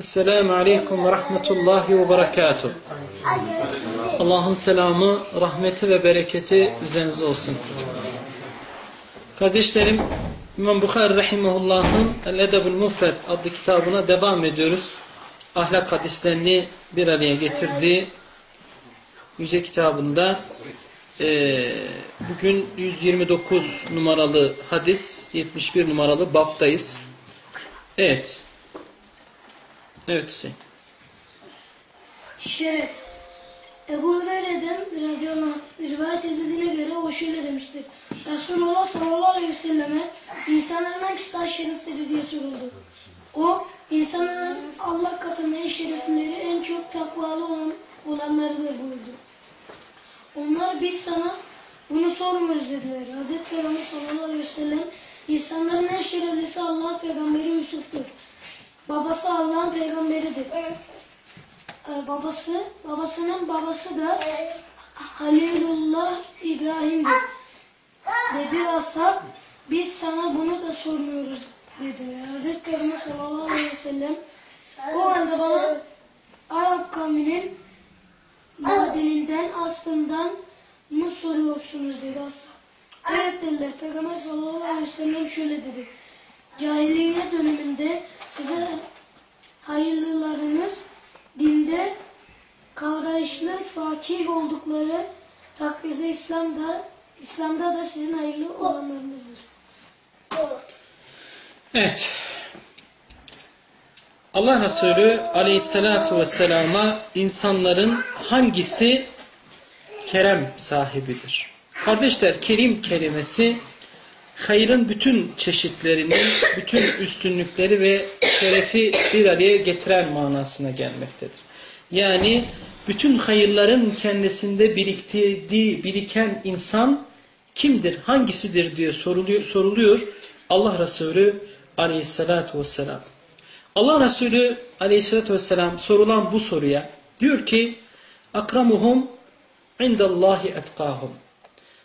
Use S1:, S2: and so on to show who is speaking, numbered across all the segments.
S1: Esselamu Aleyküm ve Rahmetullahi ve Berekatuhu. Allah'ın selamı, rahmeti ve bereketi üzerinize olsun. Kardeşlerim, İmam Bukhari Rahimahullah'ın El-Edebul Mufred adlı kitabına devam ediyoruz. Ahlak hadislerini bir araya getirdiği yüce kitabında e, bugün 129 numaralı hadis, 71 numaralı baptayız. Evet. Hüseyin.
S2: Şeref. Ebu Hureyre'den radıyallahu rivayet edildiğine göre o şöyle demiştir. Resulullah sallallahu aleyhi ve selleme insanların hangisi daha şereflidir diye soruldu. O insanların Allah katında en şereflileri en çok takvalı olan, olanlarıdır buyurdu. Onlar biz sana bunu sormuyoruz dediler. Hazreti Peygamber sallallahu aleyhi ve sellem insanların en şereflisi Allah peygamberi Yusuf'tur. Babası Allah'ın peygamberidir. Ee, babası, babasının babası da Halilullah İbrahim'dir. Dedi ashab, biz sana bunu da sormuyoruz dediler. Hazreti Peygamber sallallahu aleyhi ve sellem o anda bana Arap kavminin madeninden, aslından mı soruyorsunuz dedi ashab. Evet dediler. Peygamber sallallahu aleyhi ve sellem şöyle dedi. Cahiliye döneminde size hayırlılarınız dinde kavrayışlı fakih oldukları takdirde İslam'da İslam'da da sizin hayırlı olanlarınızdır.
S1: Evet. Allah Resulü aleyhissalatu vesselama insanların hangisi kerem sahibidir? Kardeşler kerim kelimesi hayrın bütün çeşitlerinin, bütün üstünlükleri ve şerefi bir araya getiren manasına gelmektedir. Yani bütün hayırların kendisinde biriktirdiği, biriken insan kimdir, hangisidir diye soruluyor. soruluyor. Allah Resulü aleyhissalatu vesselam. Allah Resulü aleyhissalatu vesselam sorulan bu soruya diyor ki akramuhum indallahi etkahum.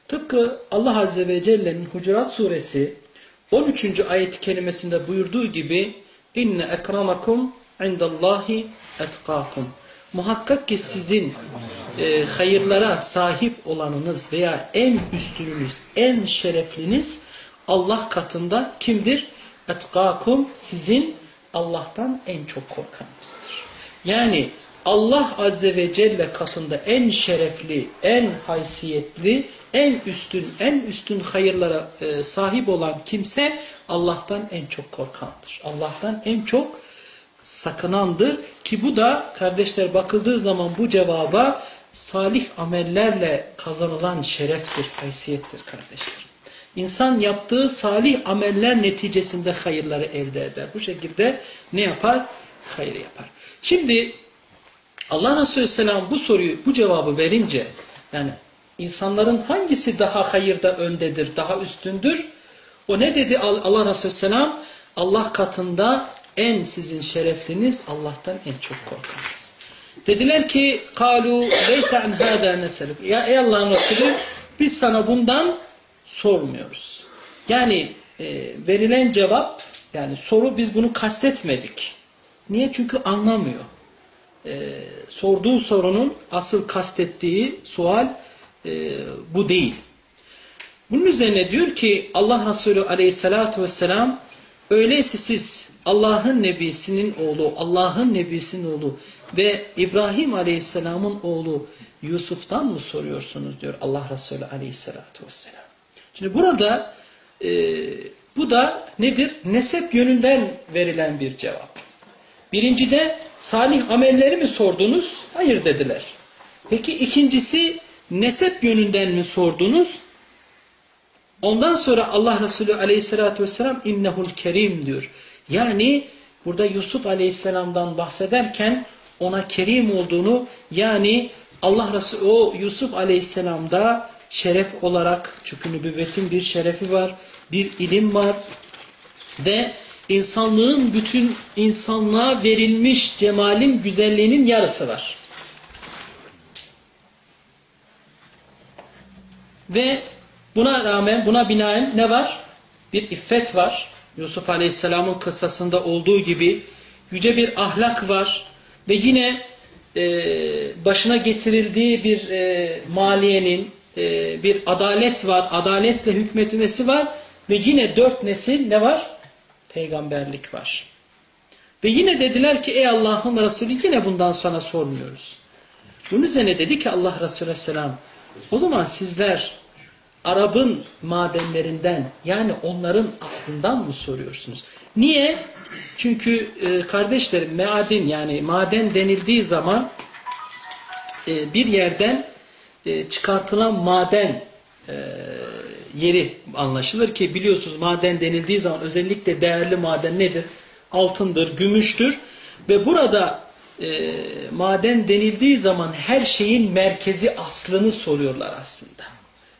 S1: Tıpkı Allah Azze ve Celle'nin Hucurat Suresi 13. ayet kelimesinde buyurduğu gibi inne ekramakum indallahi etkakum. Muhakkak ki sizin e, hayırlara sahip olanınız veya en üstününüz, en şerefliniz Allah katında kimdir? Etkakum sizin Allah'tan en çok korkanınızdır. Yani Allah Azze ve Celle katında en şerefli, en haysiyetli, en üstün, en üstün hayırlara e, sahip olan kimse Allah'tan en çok korkandır. Allah'tan en çok sakınandır ki bu da kardeşler bakıldığı zaman bu cevaba salih amellerle kazanılan şereftir, haysiyettir kardeşler. İnsan yaptığı salih ameller neticesinde hayırları elde eder. Bu şekilde ne yapar? Hayır yapar. Şimdi Allah Resulü Selam bu soruyu, bu cevabı verince yani insanların hangisi daha hayırda öndedir, daha üstündür? O ne dedi Allah Resulü Selam? Allah katında en sizin şerefliniz Allah'tan en çok korkanız. Dediler ki kalu leyse an hada neseluk. Ya ey Allah'ın Resulü biz sana bundan sormuyoruz. Yani e, verilen cevap yani soru biz bunu kastetmedik. Niye? Çünkü anlamıyor. E, sorduğu sorunun asıl kastettiği sual e, bu değil. Bunun üzerine diyor ki Allah Resulü aleyhissalatu vesselam öyleyse siz Allah'ın nebisinin oğlu, Allah'ın nebisinin oğlu ve İbrahim aleyhisselamın oğlu Yusuf'tan mı soruyorsunuz diyor Allah Resulü aleyhissalatu vesselam. Şimdi burada e, bu da nedir? Nesep yönünden verilen bir cevap. Birincide salih amelleri mi sordunuz? Hayır dediler. Peki ikincisi nesep yönünden mi sordunuz? Ondan sonra Allah Resulü aleyhissalatü vesselam innehul kerim diyor. Yani burada Yusuf aleyhisselamdan bahsederken ona kerim olduğunu yani Allah Resulü o Yusuf aleyhisselamda şeref olarak çünkü nübüvvetin bir şerefi var, bir ilim var ve insanlığın bütün insanlığa verilmiş cemalin, güzelliğinin yarısı var. Ve buna rağmen, buna binaen ne var? Bir iffet var. Yusuf Aleyhisselam'ın kıssasında olduğu gibi yüce bir ahlak var. Ve yine e, başına getirildiği bir e, maliyenin, e, bir adalet var. Adaletle hükmetmesi var. Ve yine dört nesil ne var? Peygamberlik var. Ve yine dediler ki ey Allah'ın Resulü yine bundan sonra sormuyoruz. Bunun üzerine dedi ki Allah Resulü Aleyhisselam o zaman sizler Arap'ın madenlerinden yani onların aslından mı soruyorsunuz? Niye? Çünkü e, kardeşlerim maden yani maden denildiği zaman e, bir yerden e, çıkartılan maden e, yeri anlaşılır ki biliyorsunuz maden denildiği zaman özellikle değerli maden nedir? Altındır, gümüştür ve burada e, maden denildiği zaman her şeyin merkezi aslını soruyorlar aslında.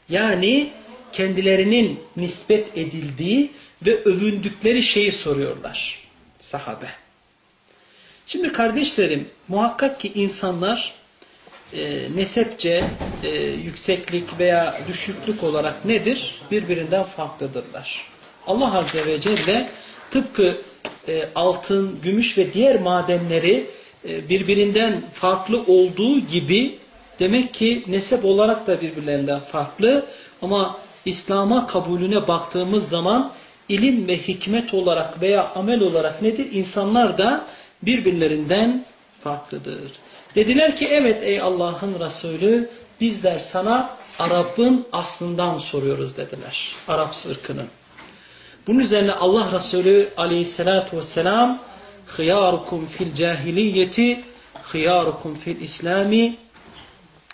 S1: Yani kendilerinin nispet edildiği ve övündükleri şeyi soruyorlar sahabe. Şimdi kardeşlerim muhakkak ki insanlar e, nesepçe e, yükseklik veya düşüklük olarak nedir? Birbirinden farklıdırlar. Allah Azze ve Celle tıpkı e, altın, gümüş ve diğer madenleri e, birbirinden farklı olduğu gibi demek ki nesep olarak da birbirlerinden farklı ama İslam'a kabulüne baktığımız zaman ilim ve hikmet olarak veya amel olarak nedir? İnsanlar da birbirlerinden farklıdır. Dediler ki evet ey Allah'ın Resulü bizler sana Arap'ın aslından soruyoruz dediler. Arap ırkının. Bunun üzerine Allah Resulü aleyhissalatu vesselam hıyarukum fil cahiliyeti hıyarukum fil islami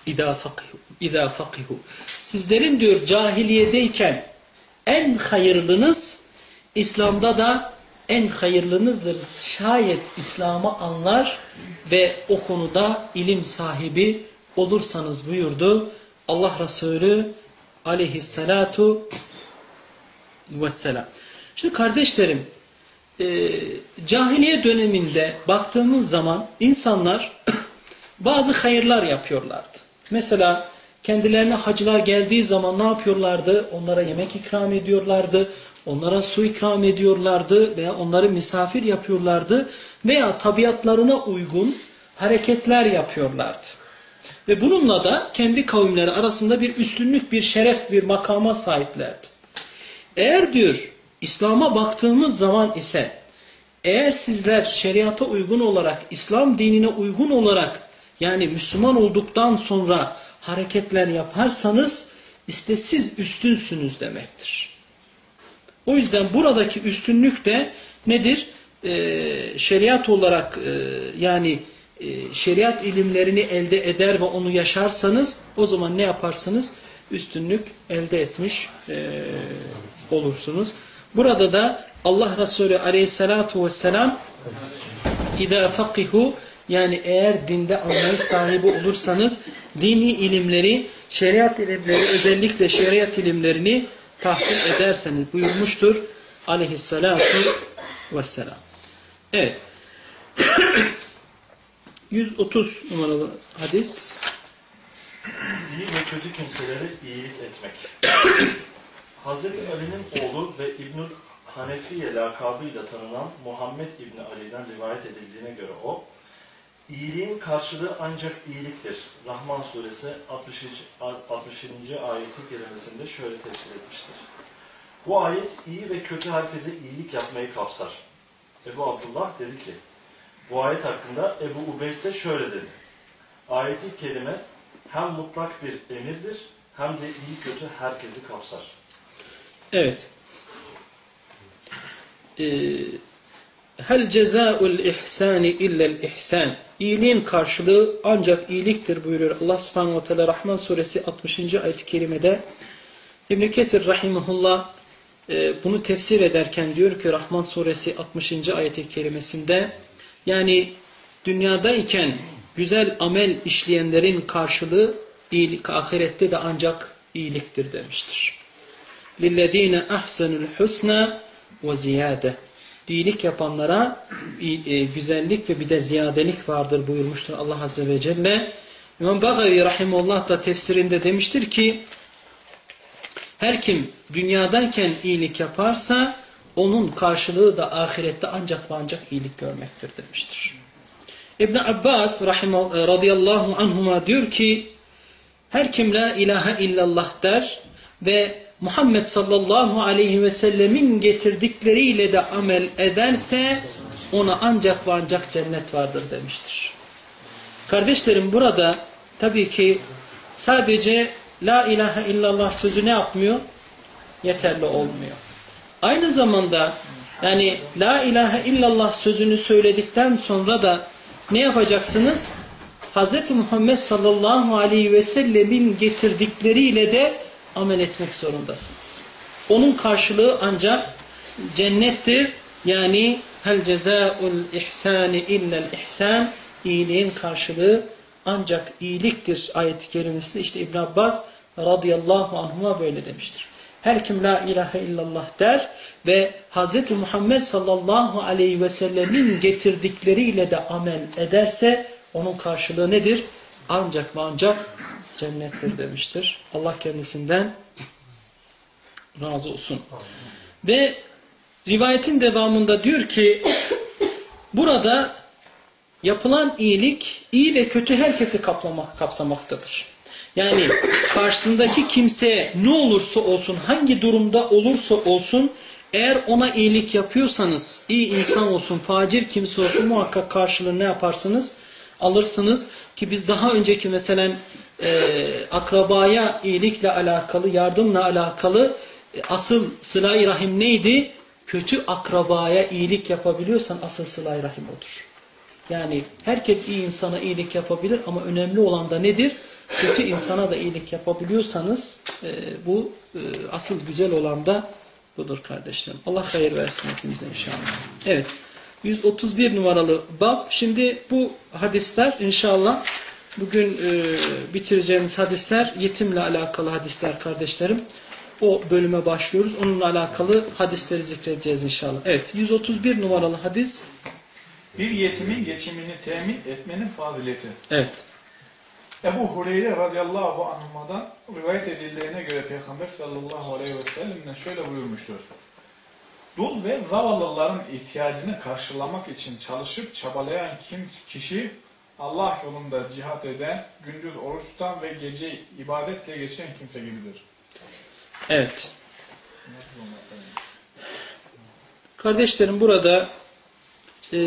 S1: idâ fakihu. Sizlerin diyor cahiliyedeyken en hayırlınız İslam'da da en hayırlınızdır. Şayet İslam'ı anlar ve o konuda ilim sahibi olursanız buyurdu Allah Resulü aleyhissalatu vesselam. Şimdi kardeşlerim e, cahiliye döneminde baktığımız zaman insanlar bazı hayırlar yapıyorlardı. Mesela kendilerine hacılar geldiği zaman ne yapıyorlardı? Onlara yemek ikram ediyorlardı. Onlara su ikram ediyorlardı veya onları misafir yapıyorlardı veya tabiatlarına uygun hareketler yapıyorlardı. Ve bununla da kendi kavimleri arasında bir üstünlük, bir şeref, bir makama sahiplerdi. Eğer diyor İslam'a baktığımız zaman ise eğer sizler şeriata uygun olarak, İslam dinine uygun olarak yani Müslüman olduktan sonra hareketler yaparsanız işte siz üstünsünüz demektir. O yüzden buradaki üstünlük de nedir? Ee, şeriat olarak e, yani e, şeriat ilimlerini elde eder ve onu yaşarsanız o zaman ne yaparsınız? Üstünlük elde etmiş e, olursunuz. Burada da Allah Resulü aleyhissalatu vesselam اِذَا فَقِهُ yani eğer dinde anlayış sahibi olursanız dini ilimleri, şeriat ilimleri özellikle şeriat ilimlerini tahsil ederseniz buyurmuştur aleyhissalatu vesselam. Evet. 130 numaralı hadis.
S3: İyi ve kötü kimselere iyilik etmek. Hazreti Ali'nin oğlu ve İbnül Hanefiye lakabıyla tanınan Muhammed İbni Ali'den rivayet edildiğine göre o, iyiliğin karşılığı ancak iyiliktir. Rahman suresi 60. 67. ayeti kerimesinde şöyle tefsir etmiştir. Bu ayet iyi ve kötü herkese iyilik yapmayı kapsar. Ebu Abdullah dedi ki, bu ayet hakkında Ebu Ubeyd de şöyle dedi. Ayeti kelime hem mutlak bir emirdir hem de iyi kötü herkesi kapsar.
S1: Evet. Ee, Hel cezâul ihsani illel ihsan. İyiliğin karşılığı ancak iyiliktir buyuruyor Allah subhanahu ve teala Rahman suresi 60. ayet-i kerimede. İbn-i Ketir rahimahullah e, bunu tefsir ederken diyor ki Rahman suresi 60. ayet-i kerimesinde yani dünyadayken güzel amel işleyenlerin karşılığı iyilik, ahirette de ancak iyiliktir demiştir. لِلَّذ۪ينَ اَحْسَنُ الْحُسْنَى وَزِيَادَةً İyilik yapanlara e, güzellik ve bir de ziyadelik vardır buyurmuştur Allah Azze ve Celle. İmam Bagavi Rahimullah da tefsirinde demiştir ki her kim dünyadayken iyilik yaparsa onun karşılığı da ahirette ancak ve ancak iyilik görmektir demiştir. İbn Abbas radıyallahu anhuma diyor ki her kim la ilahe illallah der ve Muhammed sallallahu aleyhi ve sellemin getirdikleriyle de amel ederse ona ancak ve ancak cennet vardır demiştir. Kardeşlerim burada tabii ki sadece la ilahe illallah sözü ne yapmıyor? Yeterli olmuyor. Aynı zamanda yani la ilahe illallah sözünü söyledikten sonra da ne yapacaksınız? Hz. Muhammed sallallahu aleyhi ve sellemin getirdikleriyle de amel etmek zorundasınız. Onun karşılığı ancak cennettir. Yani hel cezaul ihsani illel ihsan iyiliğin karşılığı ancak iyiliktir ayet-i kerimesinde işte İbn Abbas radıyallahu anhuma böyle demiştir. Her kim la ilahe illallah der ve Hz. Muhammed sallallahu aleyhi ve sellemin getirdikleriyle de amel ederse onun karşılığı nedir? Ancak ve ancak cennettir demiştir. Allah kendisinden razı olsun. Ve rivayetin devamında diyor ki burada yapılan iyilik iyi ve kötü herkesi kaplamak, kapsamaktadır. Yani karşısındaki kimse ne olursa olsun, hangi durumda olursa olsun eğer ona iyilik yapıyorsanız, iyi insan olsun, facir kimse olsun muhakkak karşılığını ne yaparsınız? Alırsınız ki biz daha önceki mesela e, akrabaya iyilikle alakalı, yardımla alakalı e, asıl sıla-i rahim neydi? Kötü akrabaya iyilik yapabiliyorsan asıl sıla-i rahim odur. Yani herkes iyi insana iyilik yapabilir ama önemli olan da nedir? Kötü insana da iyilik yapabiliyorsanız e, bu e, asıl güzel olan da budur kardeşlerim. Allah hayır versin hepimize inşallah. Evet. 131 numaralı bab. Şimdi bu hadisler inşallah bugün e, bitireceğimiz hadisler yetimle alakalı hadisler kardeşlerim. O bölüme başlıyoruz. Onunla alakalı hadisleri zikredeceğiz inşallah. Evet. 131 numaralı hadis.
S4: Bir yetimin geçimini temin etmenin fazileti.
S1: Evet.
S4: Ebu Hureyre radıyallahu anhuma'dan rivayet edildiğine göre Peygamber sallallahu aleyhi ve sellem'den şöyle buyurmuştur. Dul ve zavallıların ihtiyacını karşılamak için çalışıp çabalayan kim kişi Allah yolunda cihat eden, gündüz oruç tutan ve gece ibadetle geçen kimse gibidir.
S1: Evet. Kardeşlerim burada e,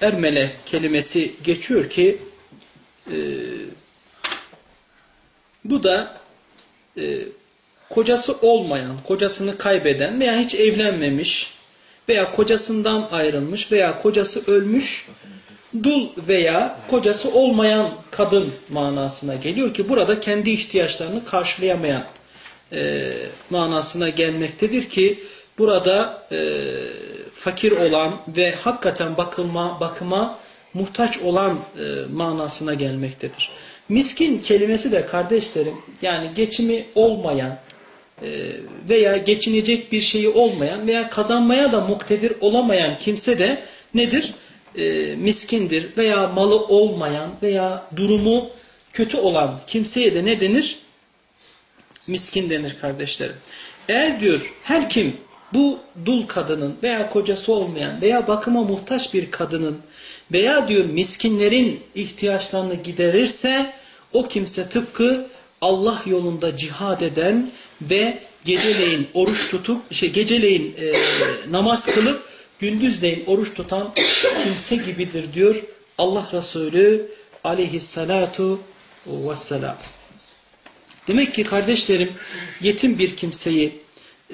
S1: ermele kelimesi geçiyor ki e, bu da e, kocası olmayan, kocasını kaybeden veya hiç evlenmemiş veya kocasından ayrılmış veya kocası ölmüş dul veya kocası olmayan kadın manasına geliyor ki burada kendi ihtiyaçlarını karşılayamayan e, manasına gelmektedir ki burada e, fakir olan ve hakikaten bakılma, bakıma muhtaç olan e, manasına gelmektedir. Miskin kelimesi de kardeşlerim yani geçimi olmayan veya geçinecek bir şeyi olmayan veya kazanmaya da muktedir olamayan kimse de nedir? E, miskindir veya malı olmayan veya durumu kötü olan kimseye de ne denir? Miskin denir kardeşlerim. eğer diyor her kim bu dul kadının veya kocası olmayan veya bakıma muhtaç bir kadının veya diyor miskinlerin ihtiyaçlarını giderirse o kimse tıpkı Allah yolunda cihad eden ve geceleyin oruç tutup şey geceleyin e, namaz kılıp gündüzleyin oruç tutan kimse gibidir diyor Allah Resulü aleyhissalatu vesselam. Demek ki kardeşlerim yetim bir kimseyi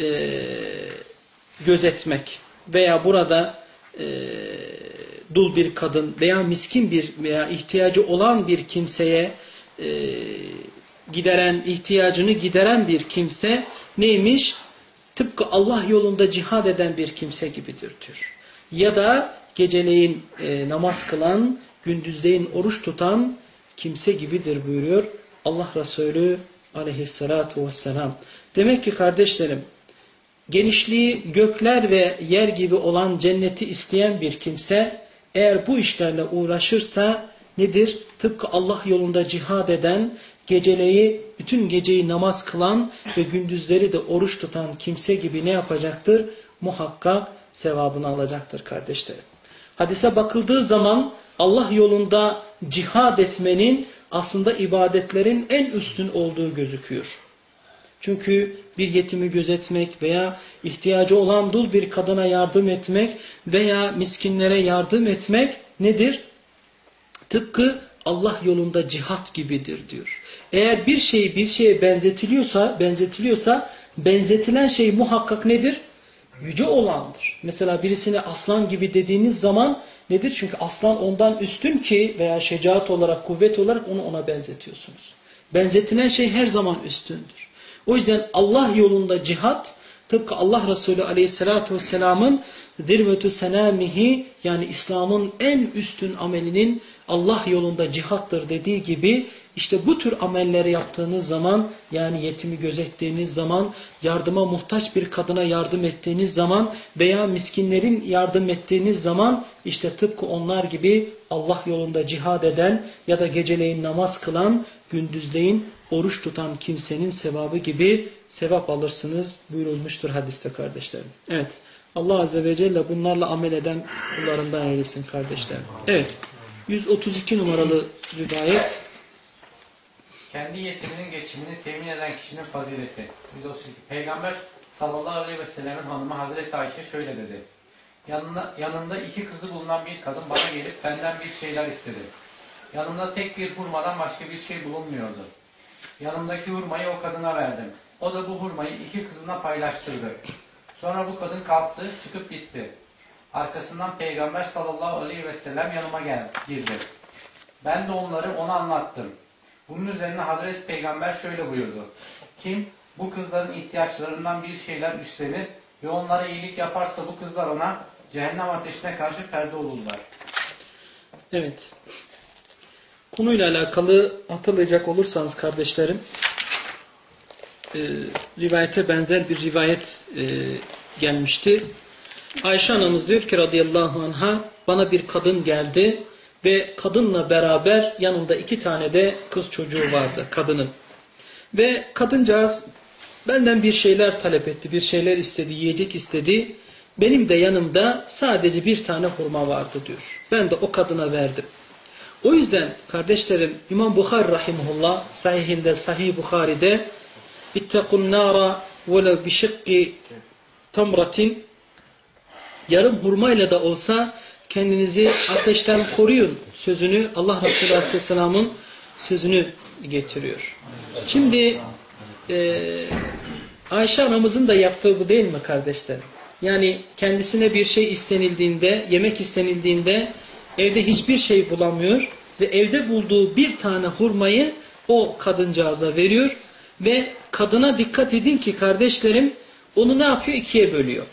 S1: e, gözetmek veya burada e, dul bir kadın veya miskin bir veya ihtiyacı olan bir kimseye e, gideren, ihtiyacını gideren bir kimse neymiş? Tıpkı Allah yolunda cihad eden bir kimse gibidir diyor. Ya da geceleyin e, namaz kılan, gündüzleyin oruç tutan kimse gibidir buyuruyor Allah Resulü aleyhissalatu vesselam. Demek ki kardeşlerim, genişliği gökler ve yer gibi olan cenneti isteyen bir kimse eğer bu işlerle uğraşırsa nedir? Tıpkı Allah yolunda cihad eden, geceleyi, bütün geceyi namaz kılan ve gündüzleri de oruç tutan kimse gibi ne yapacaktır? Muhakkak sevabını alacaktır kardeşlerim. Hadise bakıldığı zaman Allah yolunda cihad etmenin aslında ibadetlerin en üstün olduğu gözüküyor. Çünkü bir yetimi gözetmek veya ihtiyacı olan dul bir kadına yardım etmek veya miskinlere yardım etmek nedir? Tıpkı Allah yolunda cihat gibidir diyor. Eğer bir şey bir şeye benzetiliyorsa, benzetiliyorsa benzetilen şey muhakkak nedir? Yüce olandır. Mesela birisine aslan gibi dediğiniz zaman nedir? Çünkü aslan ondan üstün ki veya şecaat olarak, kuvvet olarak onu ona benzetiyorsunuz. Benzetilen şey her zaman üstündür. O yüzden Allah yolunda cihat tıpkı Allah Resulü Aleyhisselatü Vesselam'ın zirvetü senamihi yani İslam'ın en üstün amelinin Allah yolunda cihattır dediği gibi işte bu tür amelleri yaptığınız zaman yani yetimi gözettiğiniz zaman yardıma muhtaç bir kadına yardım ettiğiniz zaman veya miskinlerin yardım ettiğiniz zaman işte tıpkı onlar gibi Allah yolunda cihad eden ya da geceleyin namaz kılan gündüzleyin oruç tutan kimsenin sevabı gibi sevap alırsınız buyurulmuştur hadiste kardeşlerim. Evet. Allah Azze ve Celle bunlarla amel eden kullarından eylesin kardeşlerim. Evet. 132 numaralı rivayet.
S5: Kendi yetiminin geçimini temin eden kişinin fazileti. 132. Peygamber sallallahu aleyhi ve sellemin hanımı Hazreti Ayşe şöyle dedi. Yanında, yanında iki kızı bulunan bir kadın bana gelip benden bir şeyler istedi. Yanımda tek bir hurmadan başka bir şey bulunmuyordu. Yanımdaki hurmayı o kadına verdim. O da bu hurmayı iki kızına paylaştırdı. Sonra bu kadın kalktı, çıkıp gitti. Arkasından Peygamber sallallahu aleyhi ve sellem yanıma girdi. Ben de onları ona anlattım. Bunun üzerine Hazreti Peygamber şöyle buyurdu. Kim bu kızların ihtiyaçlarından bir şeyler üstlenir ve onlara iyilik yaparsa bu kızlar ona cehennem ateşine karşı perde olurlar.
S1: Evet. Konuyla alakalı hatırlayacak olursanız kardeşlerim e, rivayete benzer bir rivayet e, gelmişti. Ayşe anamız diyor ki radıyallahu anha bana bir kadın geldi ve kadınla beraber yanında iki tane de kız çocuğu vardı kadının. Ve kadıncağız benden bir şeyler talep etti, bir şeyler istedi, yiyecek istedi. Benim de yanımda sadece bir tane hurma vardı diyor. Ben de o kadına verdim. O yüzden kardeşlerim İmam Bukhari rahimullah sahihinde Sahih Bukhari'de İttekun nara velev bişikki tamratin yarım hurmayla da olsa kendinizi ateşten koruyun sözünü Allah Resulü Aleyhisselam'ın sözünü getiriyor. Şimdi e, Ayşe anamızın da yaptığı bu değil mi kardeşlerim? Yani kendisine bir şey istenildiğinde, yemek istenildiğinde evde hiçbir şey bulamıyor ve evde bulduğu bir tane hurmayı o kadıncağıza veriyor ve kadına dikkat edin ki kardeşlerim onu ne yapıyor? ikiye bölüyor.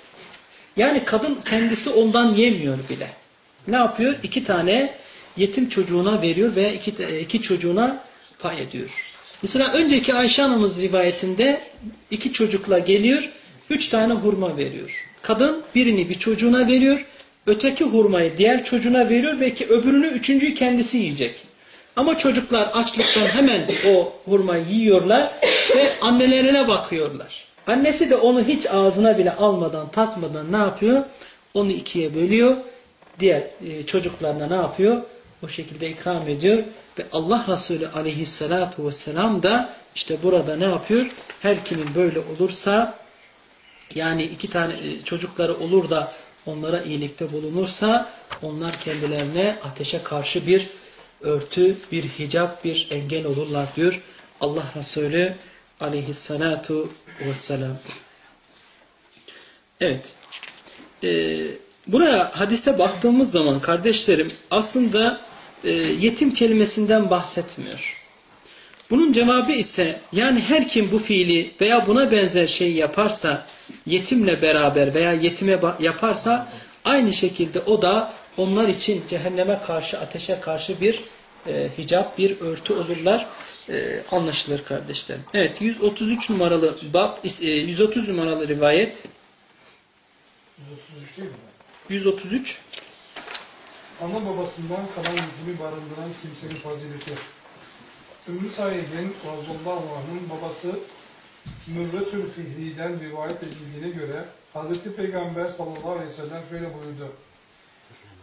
S1: Yani kadın kendisi ondan yemiyor bile. Ne yapıyor? İki tane yetim çocuğuna veriyor ve iki, iki çocuğuna pay ediyor. Mesela önceki Ayşe anamız rivayetinde iki çocukla geliyor, üç tane hurma veriyor. Kadın birini bir çocuğuna veriyor, öteki hurmayı diğer çocuğuna veriyor ve ki öbürünü üçüncüyü kendisi yiyecek. Ama çocuklar açlıktan hemen o hurmayı yiyorlar ve annelerine bakıyorlar. Annesi de onu hiç ağzına bile almadan, tatmadan ne yapıyor? Onu ikiye bölüyor. Diğer e, çocuklarına ne yapıyor? O şekilde ikram ediyor. Ve Allah Resulü aleyhissalatu vesselam da işte burada ne yapıyor? Her kimin böyle olursa yani iki tane e, çocukları olur da onlara iyilikte bulunursa onlar kendilerine ateşe karşı bir örtü, bir hicap, bir engel olurlar diyor Allah Resulü aleyhissalatu vesselam. Evet. Ee, buraya hadise baktığımız zaman kardeşlerim aslında e, yetim kelimesinden bahsetmiyor. Bunun cevabı ise yani her kim bu fiili veya buna benzer şey yaparsa yetimle beraber veya yetime yaparsa aynı şekilde o da onlar için cehenneme karşı ateşe karşı bir e, hicap bir örtü olurlar e, anlaşılır kardeşlerim. Evet 133 numaralı bab e, 130 numaralı rivayet
S6: 133 değil mi?
S1: 133
S6: Ana babasından kalan yüzünü barındıran kimsenin fazileti. Ümmü Said'in Razullahu Anh'ın babası Mürretül Fihri'den rivayet edildiğine göre Hz. Peygamber sallallahu aleyhi ve sellem şöyle buyurdu.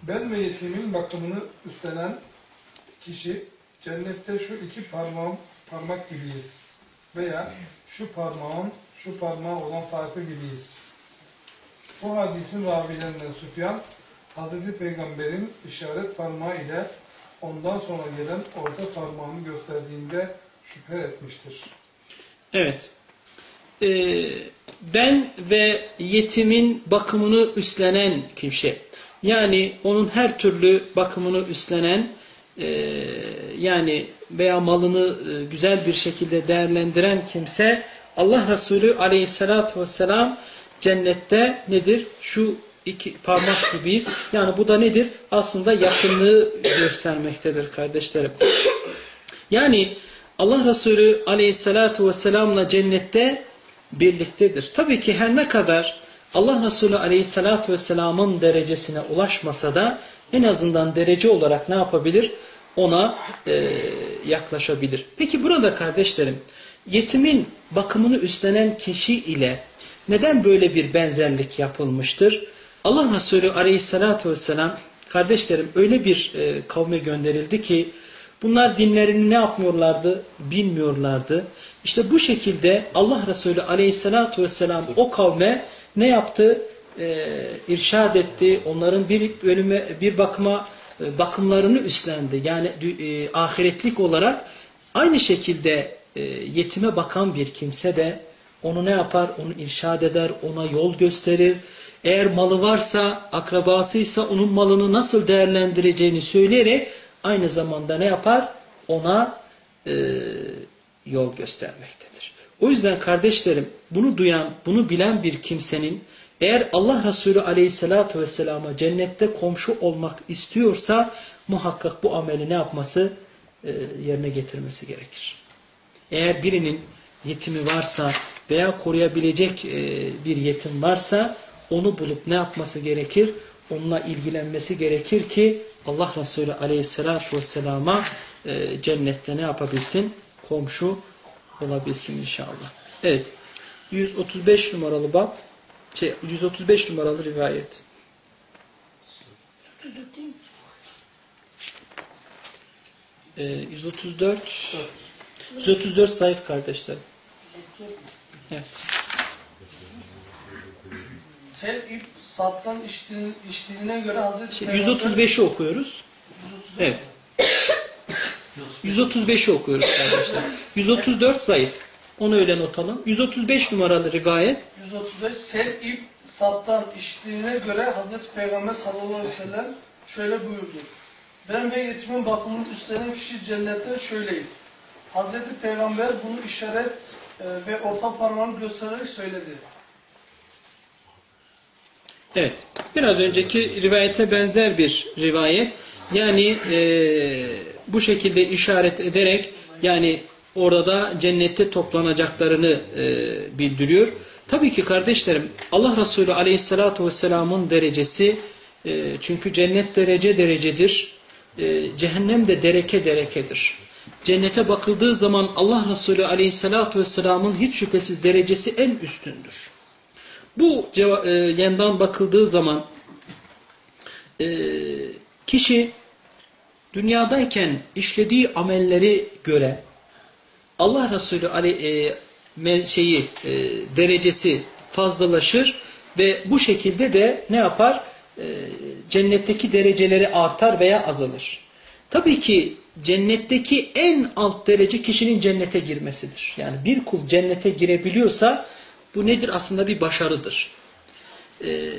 S6: Ben ve yetimin bakımını üstlenen kişi cennette şu iki parmağım parmak gibiyiz. Veya şu parmağın şu parmağı olan tayfa gibiyiz. Bu hadisin ravilerinden Süfyan, Hazreti Peygamber'in işaret parmağı ile ondan sonra gelen orta parmağını gösterdiğinde şüphe etmiştir.
S1: Evet. Ee, ben ve yetimin bakımını üstlenen kişi. Yani onun her türlü bakımını üstlenen e, yani veya malını e, güzel bir şekilde değerlendiren kimse Allah Resulü aleyhissalatü vesselam cennette nedir? Şu iki parmak gibiyiz. Yani bu da nedir? Aslında yakınlığı göstermektedir kardeşlerim. Yani Allah Resulü aleyhissalatu vesselamla cennette birliktedir. Tabii ki her ne kadar Allah Resulü aleyhissalatu vesselamın derecesine ulaşmasa da en azından derece olarak ne yapabilir? Ona e, yaklaşabilir. Peki burada kardeşlerim yetimin bakımını üstlenen kişi ile neden böyle bir benzerlik yapılmıştır? Allah Resulü aleyhissalatu vesselam kardeşlerim öyle bir e, kavme gönderildi ki bunlar dinlerini ne yapmıyorlardı? Bilmiyorlardı. İşte bu şekilde Allah Resulü aleyhissalatu vesselam o kavme ne yaptı? E, irşad etti. Onların bir bölüme, bir bakıma e, bakımlarını üstlendi. Yani e, ahiretlik olarak aynı şekilde e, yetime bakan bir kimse de onu ne yapar? Onu irşad eder, ona yol gösterir. Eğer malı varsa, akrabasıysa onun malını nasıl değerlendireceğini söyleyerek aynı zamanda ne yapar? Ona e, yol göstermektedir. O yüzden kardeşlerim bunu duyan, bunu bilen bir kimsenin eğer Allah Resulü aleyhissalatu vesselama cennette komşu olmak istiyorsa muhakkak bu ameli ne yapması? Yerine getirmesi gerekir. Eğer birinin yetimi varsa veya koruyabilecek bir yetim varsa onu bulup ne yapması gerekir? Onunla ilgilenmesi gerekir ki Allah Resulü aleyhissalatu vesselama cennette ne yapabilsin? Komşu olabilsin inşallah. Evet. 135 numaralı bab şey, 135 numaralı rivayet. 134 134 zayıf kardeşler. Evet.
S7: Sel ip saptan içtiğine, içtiğine göre Hazreti
S1: Şey,
S7: Peygamber
S1: 135'i okuyoruz. Evet. 135'i okuyoruz kardeşler. 134 zayıf. Onu öyle not alın. 135 numaralı rivayet.
S7: 135 sel ip saptan içtiğine göre Hazreti Peygamber sallallahu aleyhi ve sellem şöyle buyurdu. Ben ve yetimin bakımını üstlenen kişi cennette şöyleyiz. Hazreti Peygamber bunu işaret e, ve orta parmağını göstererek söyledi.
S1: Evet. Biraz önceki rivayete benzer bir rivayet. Yani e, bu şekilde işaret ederek yani orada cennette toplanacaklarını e, bildiriyor. Tabii ki kardeşlerim Allah Resulü Aleyhisselatü Vesselam'ın derecesi e, çünkü cennet derece derecedir. E, cehennem de dereke derekedir. cennete bakıldığı zaman Allah Resulü Aleyhisselatü Vesselam'ın hiç şüphesiz derecesi en üstündür. Bu yandan bakıldığı zaman kişi dünyadayken işlediği amelleri göre Allah Resulü e, şeyi e, derecesi fazlalaşır ve bu şekilde de ne yapar? E, cennetteki dereceleri artar veya azalır. Tabii ki cennetteki en alt derece kişinin cennete girmesidir. Yani bir kul cennete girebiliyorsa bu nedir? Aslında bir başarıdır. Ee,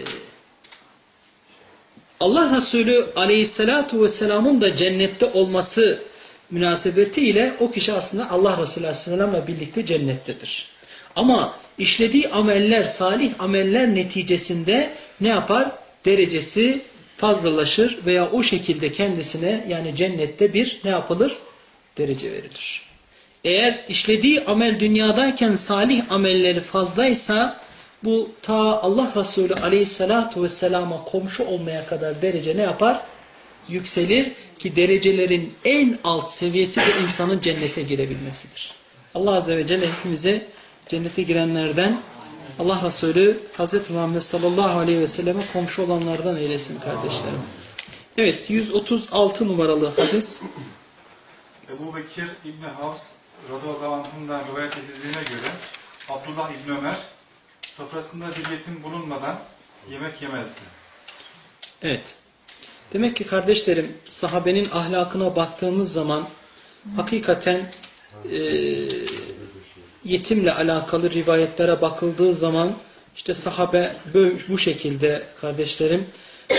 S1: Allah Resulü aleyhissalatu vesselamın da cennette olması münasebetiyle o kişi aslında Allah Resulü aleyhisselamla birlikte cennettedir. Ama işlediği ameller, salih ameller neticesinde ne yapar? Derecesi fazlalaşır veya o şekilde kendisine yani cennette bir ne yapılır? Derece verilir. Eğer işlediği amel dünyadayken salih amelleri fazlaysa bu ta Allah Resulü aleyhissalatu vesselama komşu olmaya kadar derece ne yapar? Yükselir ki derecelerin en alt seviyesi de insanın cennete girebilmesidir. Allah Azze ve Celle hepimize cennete girenlerden Allah Resulü Hz. Muhammed sallallahu aleyhi ve selleme komşu olanlardan eylesin kardeşlerim. Evet 136 numaralı hadis.
S4: Ebu Bekir İbni Havs radıyallahu anh'ından rivayet edildiğine göre Abdullah İbni Ömer sofrasında bir yetim bulunmadan yemek yemezdi.
S1: Evet. Demek ki kardeşlerim sahabenin ahlakına baktığımız zaman hakikaten e, yetimle alakalı rivayetlere bakıldığı zaman işte sahabe bu şekilde kardeşlerim e,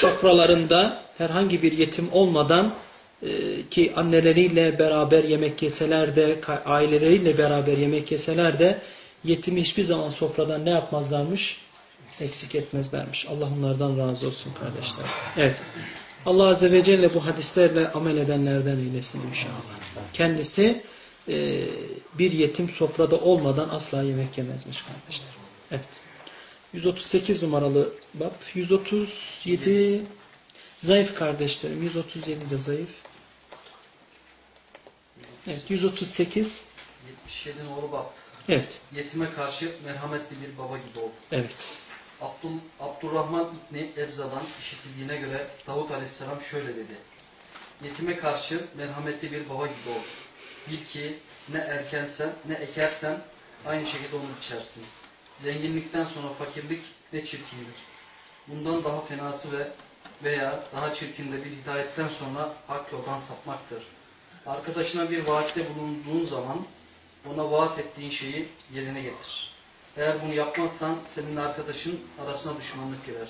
S1: sofralarında herhangi bir yetim olmadan e, ki anneleriyle beraber yemek yeseler de aileleriyle beraber yemek yeseler de yetimi hiçbir zaman sofradan ne yapmazlarmış? Eksik etmezlermiş. Allah onlardan razı olsun kardeşler. Evet. Allah Azze ve Celle bu hadislerle amel edenlerden eylesin inşallah. Kendisi e, bir yetim sofrada olmadan asla yemek yemezmiş kardeşler. Evet. 138 numaralı bab. 137 zayıf kardeşlerim. 137 de zayıf. Evet. 138
S8: 77 oğlu bab.
S1: Evet.
S8: Yetime karşı merhametli bir baba gibi oldu.
S1: Evet.
S8: Abdul, Abdurrahman İbni Ebza'dan işitildiğine göre Davut Aleyhisselam şöyle dedi. Yetime karşı merhametli bir baba gibi ol. Bil ki ne erkensen ne ekersen aynı şekilde onu biçersin. Zenginlikten sonra fakirlik ne çirkindir. Bundan daha fenası ve veya daha çirkin de bir hidayetten sonra hak yoldan sapmaktır. Arkadaşına bir vaatte bulunduğun zaman ona vaat ettiğin şeyi yerine getir. Eğer bunu yapmazsan senin arkadaşın arasına düşmanlık girer.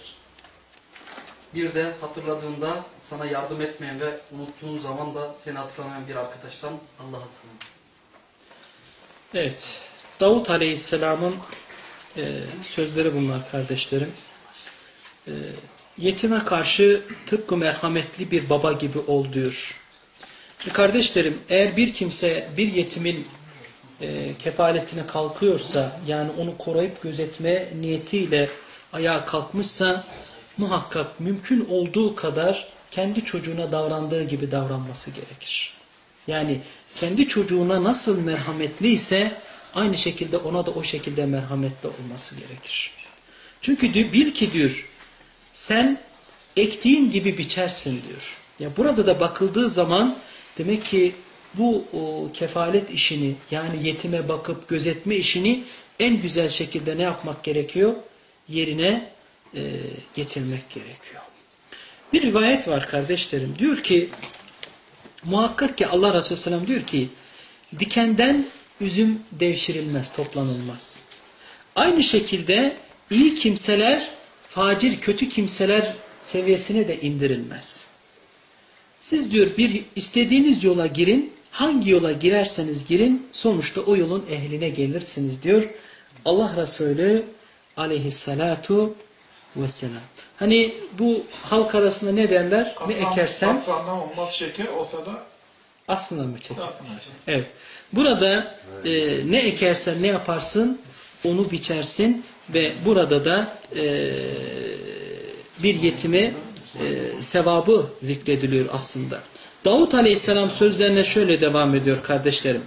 S8: Bir de hatırladığında sana yardım etmeyen ve unuttuğun zaman da seni hatırlamayan bir arkadaştan Allah'a sığın.
S1: Evet. Davut Aleyhisselam'ın e, sözleri bunlar kardeşlerim. E, yetime karşı tıpkı merhametli bir baba gibi ol diyor. Şimdi kardeşlerim eğer bir kimse bir yetimin e, kefaletine kalkıyorsa yani onu koruyup gözetme niyetiyle ayağa kalkmışsa muhakkak mümkün olduğu kadar kendi çocuğuna davrandığı gibi davranması gerekir. Yani kendi çocuğuna nasıl merhametliyse aynı şekilde ona da o şekilde merhametli olması gerekir. Çünkü bil ki diyor sen ektiğin gibi biçersin diyor. Ya burada da bakıldığı zaman demek ki bu o, kefalet işini yani yetime bakıp gözetme işini en güzel şekilde ne yapmak gerekiyor? Yerine e, getirmek gerekiyor. Bir rivayet var kardeşlerim. Diyor ki muhakkak ki Allah Resulü Sellem diyor ki dikenden üzüm devşirilmez, toplanılmaz. Aynı şekilde iyi kimseler facir, kötü kimseler seviyesine de indirilmez. Siz diyor bir istediğiniz yola girin, hangi yola girerseniz girin, sonuçta o yolun ehline gelirsiniz diyor. Allah Resulü aleyhissalatu vesselam. Hani bu halk arasında ne derler?
S4: Kafran,
S1: ne ekersen
S4: Kafrandan olmaz şeker olsa da
S1: aslında mı çeker? Evet. Burada e, ne ekersen ne yaparsın? Onu biçersin ve burada da e, bir yetime e, sevabı zikrediliyor aslında. Davut Aleyhisselam sözlerine şöyle devam ediyor kardeşlerim.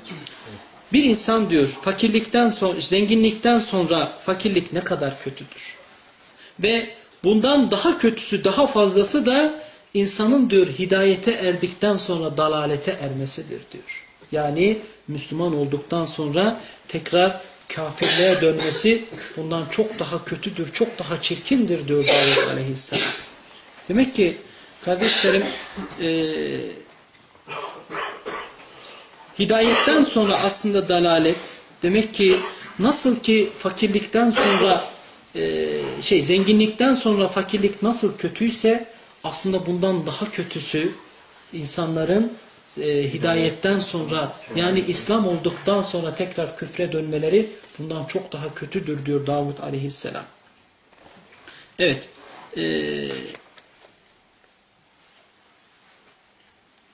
S1: Bir insan diyor fakirlikten sonra, zenginlikten sonra fakirlik ne kadar kötüdür. Ve bundan daha kötüsü, daha fazlası da insanın diyor hidayete erdikten sonra dalalete ermesidir diyor. Yani Müslüman olduktan sonra tekrar kafirliğe dönmesi bundan çok daha kötüdür, çok daha çirkindir diyor Davut Aleyhisselam. Demek ki kardeşlerim e, hidayetten sonra aslında dalalet demek ki nasıl ki fakirlikten sonra e, şey zenginlikten sonra fakirlik nasıl kötüyse aslında bundan daha kötüsü insanların e, hidayetten sonra yani İslam olduktan sonra tekrar küfre dönmeleri bundan çok daha kötüdür diyor Davut aleyhisselam. Evet. E,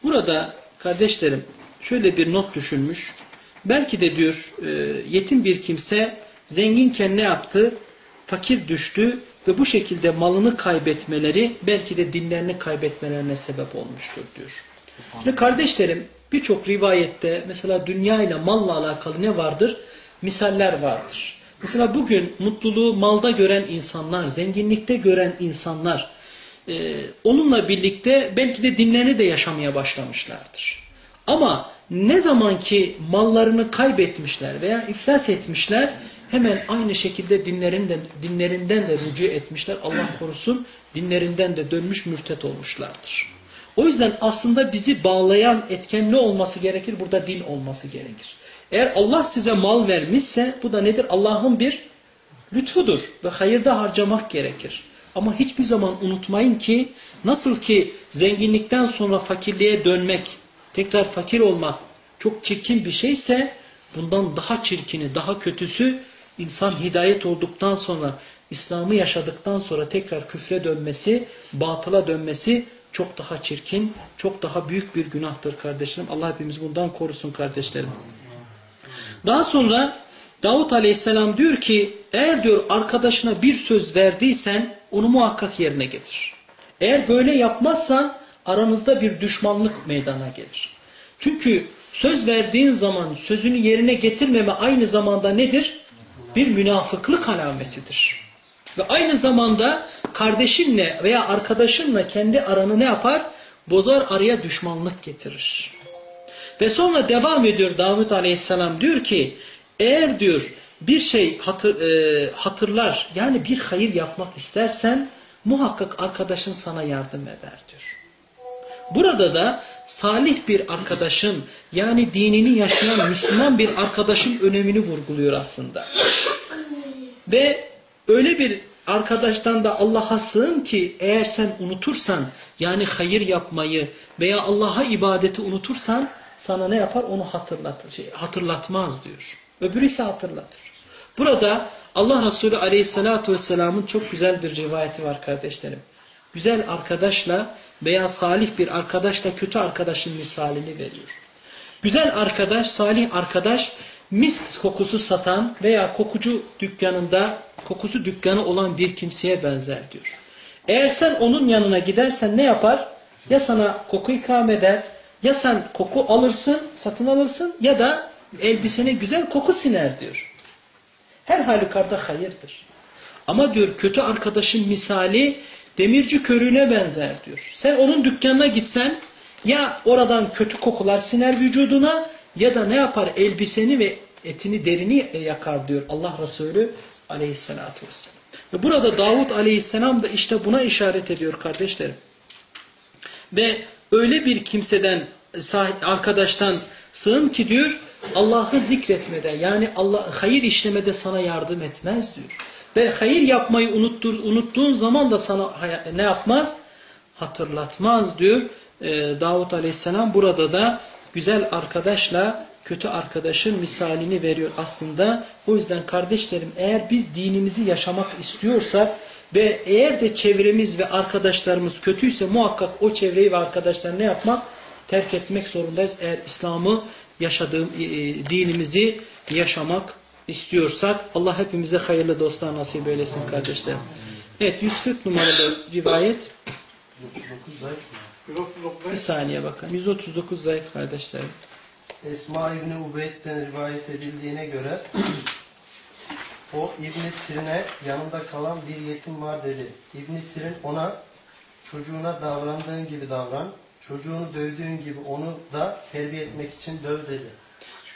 S1: burada kardeşlerim şöyle bir not düşünmüş. Belki de diyor e, yetim bir kimse zenginken ne yaptı? Fakir düştü ve bu şekilde malını kaybetmeleri belki de dinlerini kaybetmelerine sebep olmuştur diyor. Şimdi kardeşlerim birçok rivayette mesela dünya ile malla alakalı ne vardır? Misaller vardır. Mesela bugün mutluluğu malda gören insanlar, zenginlikte gören insanlar e, onunla birlikte belki de dinlerini de yaşamaya başlamışlardır. Ama ne zaman ki mallarını kaybetmişler veya iflas etmişler hemen aynı şekilde dinlerinden, dinlerinden de rücu etmişler. Allah korusun dinlerinden de dönmüş mürtet olmuşlardır. O yüzden aslında bizi bağlayan etken ne olması gerekir? Burada din olması gerekir. Eğer Allah size mal vermişse bu da nedir? Allah'ın bir lütfudur ve hayırda harcamak gerekir. Ama hiçbir zaman unutmayın ki nasıl ki zenginlikten sonra fakirliğe dönmek, tekrar fakir olmak çok çirkin bir şeyse bundan daha çirkini, daha kötüsü insan hidayet olduktan sonra, İslam'ı yaşadıktan sonra tekrar küfre dönmesi, batıla dönmesi çok daha çirkin, çok daha büyük bir günahtır kardeşlerim. Allah hepimiz bundan korusun kardeşlerim. Daha sonra Davut Aleyhisselam diyor ki eğer diyor arkadaşına bir söz verdiysen onu muhakkak yerine getir. Eğer böyle yapmazsan aranızda bir düşmanlık meydana gelir. Çünkü söz verdiğin zaman sözünü yerine getirmeme aynı zamanda nedir? Bir münafıklık alametidir. Ve aynı zamanda kardeşinle veya arkadaşınla kendi aranı ne yapar? Bozar araya düşmanlık getirir. Ve sonra devam ediyor Davut Aleyhisselam diyor ki eğer diyor bir şey hatır, e, hatırlar yani bir hayır yapmak istersen muhakkak arkadaşın sana yardım eder diyor. Burada da salih bir arkadaşın yani dinini yaşayan Müslüman bir arkadaşın önemini vurguluyor aslında. Ve öyle bir arkadaştan da Allah'a sığın ki eğer sen unutursan yani hayır yapmayı veya Allah'a ibadeti unutursan sana ne yapar? Onu hatırlatır, şey, hatırlatmaz diyor. Öbürü ise hatırlatır. Burada Allah Resulü Aleyhisselatü Vesselam'ın çok güzel bir rivayeti var kardeşlerim. Güzel arkadaşla veya salih bir arkadaşla kötü arkadaşın misalini veriyor. Güzel arkadaş, salih arkadaş misk kokusu satan veya kokucu dükkanında kokusu dükkanı olan bir kimseye benzer diyor. Eğer sen onun yanına gidersen ne yapar? Ya sana koku ikram eder, ya sen koku alırsın, satın alırsın ya da elbisene güzel koku siner diyor. Her halükarda hayırdır. Ama diyor kötü arkadaşın misali demirci körüğüne benzer diyor. Sen onun dükkanına gitsen ya oradan kötü kokular siner vücuduna ya da ne yapar elbiseni ve etini derini yakar diyor Allah Resulü aleyhissalatü vesselam. Ve burada Davut aleyhisselam da işte buna işaret ediyor kardeşlerim. Ve öyle bir kimseden arkadaştan sığın ki diyor Allah'ı zikretmede yani Allah hayır işlemede sana yardım etmez diyor. Ve hayır yapmayı unuttur, unuttuğun zaman da sana ne yapmaz? Hatırlatmaz diyor. Ee, Davut Aleyhisselam burada da güzel arkadaşla kötü arkadaşın misalini veriyor aslında. O yüzden kardeşlerim eğer biz dinimizi yaşamak istiyorsak ve eğer de çevremiz ve arkadaşlarımız kötüyse muhakkak o çevreyi ve arkadaşları ne yapmak? Terk etmek zorundayız. Eğer İslam'ı yaşadığım e, dinimizi yaşamak istiyorsak Allah hepimize hayırlı dostlar nasip eylesin kardeşlerim. Evet 140 numaralı rivayet
S9: 139 zayıf mı?
S6: 139
S1: Bir saniye bakın. 139 zayıf kardeşlerim.
S9: Esma İbni Ubeyd'den rivayet edildiğine göre o İbni Sirin'e yanında kalan bir yetim var dedi. İbni Sirin ona çocuğuna davrandığın gibi davran, çocuğunu dövdüğün gibi onu da terbiye etmek için döv dedi.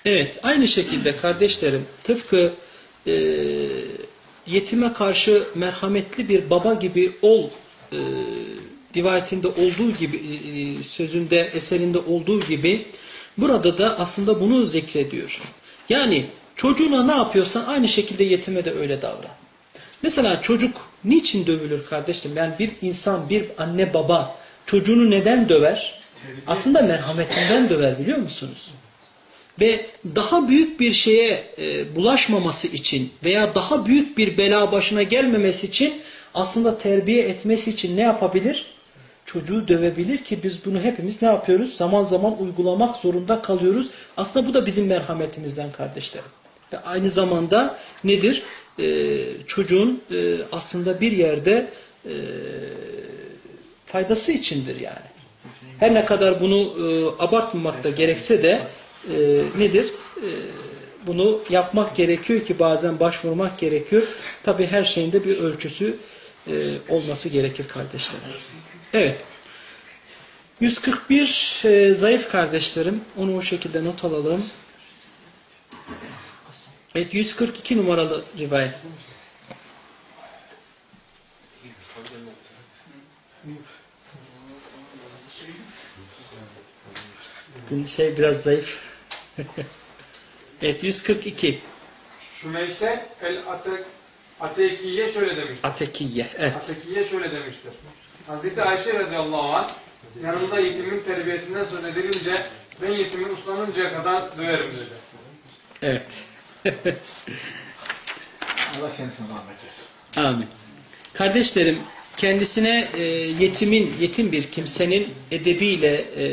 S1: Evet, aynı şekilde kardeşlerim tıpkı e, yetime karşı merhametli bir baba gibi ol e, rivayetinde olduğu gibi e, sözünde eserinde olduğu gibi burada da aslında bunu zikrediyor. Yani çocuğuna ne yapıyorsan aynı şekilde yetime de öyle davran. Mesela çocuk niçin dövülür kardeşim? Yani bir insan, bir anne baba çocuğunu neden döver? Aslında merhametinden döver biliyor musunuz? Ve daha büyük bir şeye e, bulaşmaması için veya daha büyük bir bela başına gelmemesi için aslında terbiye etmesi için ne yapabilir? Çocuğu dövebilir ki biz bunu hepimiz ne yapıyoruz? Zaman zaman uygulamak zorunda kalıyoruz. Aslında bu da bizim merhametimizden kardeşlerim. Ve aynı zamanda nedir? Ee, çocuğun e, aslında bir yerde e, faydası içindir yani. Her ne kadar bunu e, abartmamakta gerekse de e, nedir? E, bunu yapmak gerekiyor ki bazen başvurmak gerekiyor. Tabi her şeyin de bir ölçüsü e, olması gerekir kardeşlerim. Evet. 141 e, zayıf kardeşlerim. Onu o şekilde not alalım. Evet 142 numaralı rivayet. Bugün şey biraz zayıf. evet 142.
S6: Şümeyse el Atek Atekiye şöyle demiştir.
S1: Atekiye. Evet.
S6: Atekiye şöyle demiştir. Hazreti Ayşe radıyallahu anh yanında yetimin terbiyesinden söz edilince ben yetimin uslanıncaya kadar döverim dedi.
S1: Evet.
S4: Allah kendisine rahmet etsin.
S1: Amin. Kardeşlerim kendisine e, yetimin, yetim bir kimsenin edebiyle, e,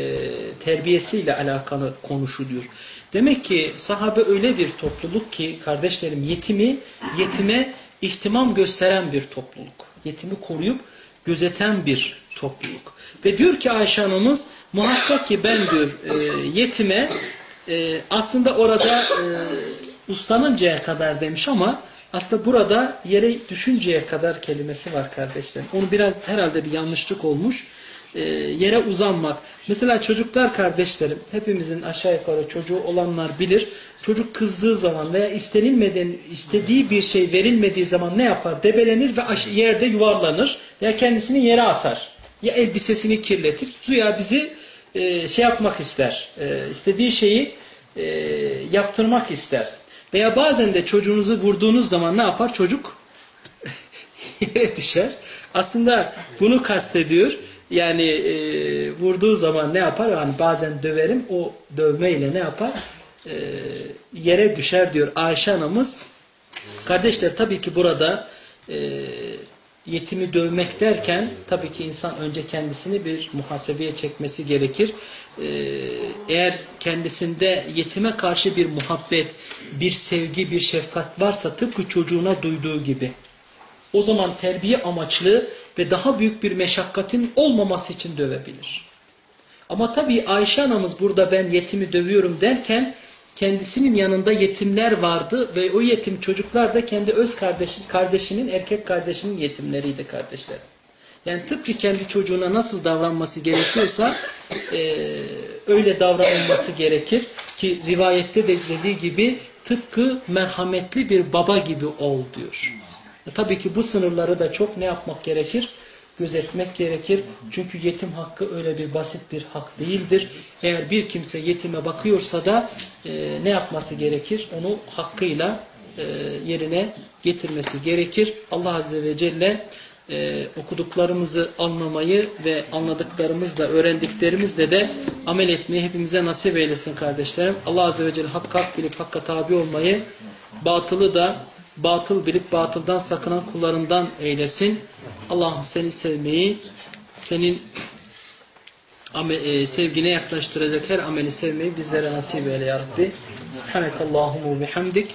S1: terbiyesiyle alakalı konuşuluyor. Demek ki sahabe öyle bir topluluk ki kardeşlerim yetimi, yetime ihtimam gösteren bir topluluk. Yetimi koruyup gözeten bir topluluk. Ve diyor ki Ayşe anamız muhakkak ki ben diyor e, yetime e, aslında orada e, uslanıncaya kadar demiş ama aslında burada yere düşünceye kadar kelimesi var kardeşlerim. Onu biraz herhalde bir yanlışlık olmuş. E, yere uzanmak. Mesela çocuklar kardeşlerim, hepimizin aşağı yukarı çocuğu olanlar bilir. Çocuk kızdığı zaman veya istenilmeden, istediği bir şey verilmediği zaman ne yapar? Debelenir ve yerde yuvarlanır veya kendisini yere atar. Ya elbisesini kirletir. Suya bizi e, şey yapmak ister. E, istediği şeyi e, yaptırmak ister. Veya bazen de çocuğunuzu vurduğunuz zaman ne yapar? Çocuk yere düşer. Aslında bunu kastediyor. Yani e, vurduğu zaman ne yapar? Yani bazen döverim. O dövmeyle ne yapar? E, yere düşer diyor Ayşe anamız. Kardeşler tabii ki burada e, yetimi dövmek derken tabii ki insan önce kendisini bir muhasebeye çekmesi gerekir. Ee, eğer kendisinde yetime karşı bir muhabbet, bir sevgi, bir şefkat varsa tıpkı çocuğuna duyduğu gibi. O zaman terbiye amaçlı ve daha büyük bir meşakkatin olmaması için dövebilir. Ama tabii Ayşe anamız burada ben yetimi dövüyorum derken kendisinin yanında yetimler vardı ve o yetim çocuklar da kendi öz kardeşi, kardeşinin, erkek kardeşinin yetimleriydi kardeşler. Yani tıpkı kendi çocuğuna nasıl davranması gerekiyorsa e, öyle davranılması gerekir ki rivayette de dediği gibi tıpkı merhametli bir baba gibi ol diyor. E, tabii ki bu sınırları da çok ne yapmak gerekir? gözetmek gerekir. Çünkü yetim hakkı öyle bir basit bir hak değildir. Eğer bir kimse yetime bakıyorsa da e, ne yapması gerekir? Onu hakkıyla e, yerine getirmesi gerekir. Allah Azze ve Celle e, okuduklarımızı anlamayı ve anladıklarımızla, öğrendiklerimizle de amel etmeyi hepimize nasip eylesin kardeşlerim. Allah Azze ve Celle hakka hak bilip hakka tabi olmayı, batılı da batıl bilip batıldan sakınan kullarından eylesin. Allah'ım seni sevmeyi, senin e, sevgine yaklaştıracak her ameli sevmeyi bizlere nasip eyle ya Rabbi. Subhanakallahumma bihamdik.